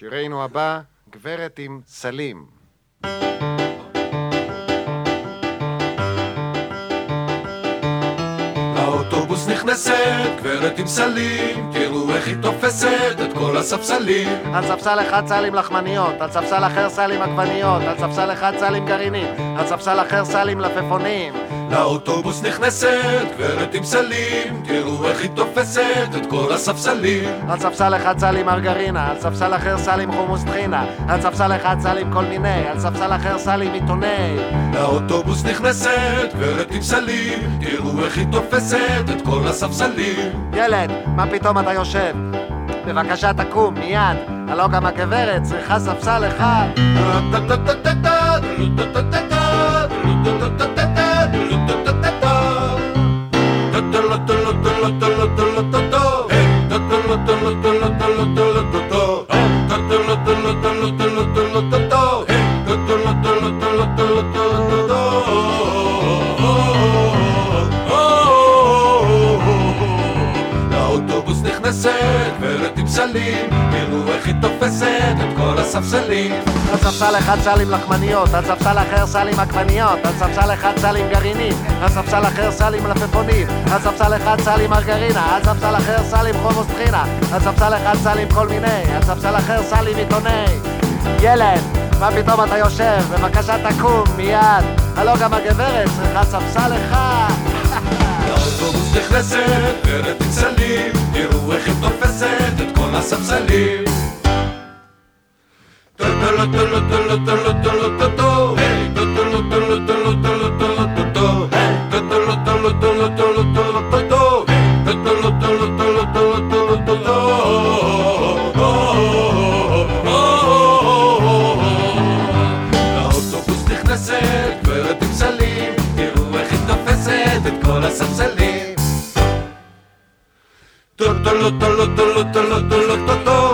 שירנו הבא, גברת עם סלים. לאוטובוס נכנסת, גברת עם סלים, תראו איך היא תופסת את כל הספסלים. על ספסל אחד סלים לחמניות, על ספסל אחר סלים עגבניות, על ספסל אחד סלים גרעינים, על ספסל אחר סלים לפפונים. לאוטובוס נכנסת, גברת עם סלים, תראו איך היא תופסת את כל הספסלים. על ספסל אחד סלים מרגרינה, על ספסל אחר סלים חומוס טחינה, על ספסל אחד סלים כל מיני, על ספסל אחר סלים עיתוני. לאוטובוס נכנסת, גברת עם סלים, תראו איך היא תופסת את כל הספסלים. ילד, מה פתאום אתה יושב? בבקשה תקום, מיד. הלא גם הגברת צריכה ספסל אחד. autobus נכנסת, גברת עם סלים, תראו איך היא תופסת את כל הספסלים. על ספסל אחד סלים לחמניות, על ספסל אחר סלים עגבניות, על ספסל אחד סלים גרעינים, על ספסל אחר סלים מלפפונים, על ספסל אחד סלים מרגרינה, על ספסל אחר סלים חומוס טחינה, על ספסל אחד סלים כל מיני, על ספסל אחר סלים עיתוני. ילד, מה פתאום אתה יושב? בבקשה תקום, מיד. הלא גם הגברת צריכה ספסל אחד. לאוטובוס נכנסת, גברת עם סלים, היא תופסת את כל הספסלים. לאוטובוס נכנסת, גברת עם סלים, תראו איך היא תופסת את כל הספסלים. tolo, tolo, tolo, tolo, tolo, tolo.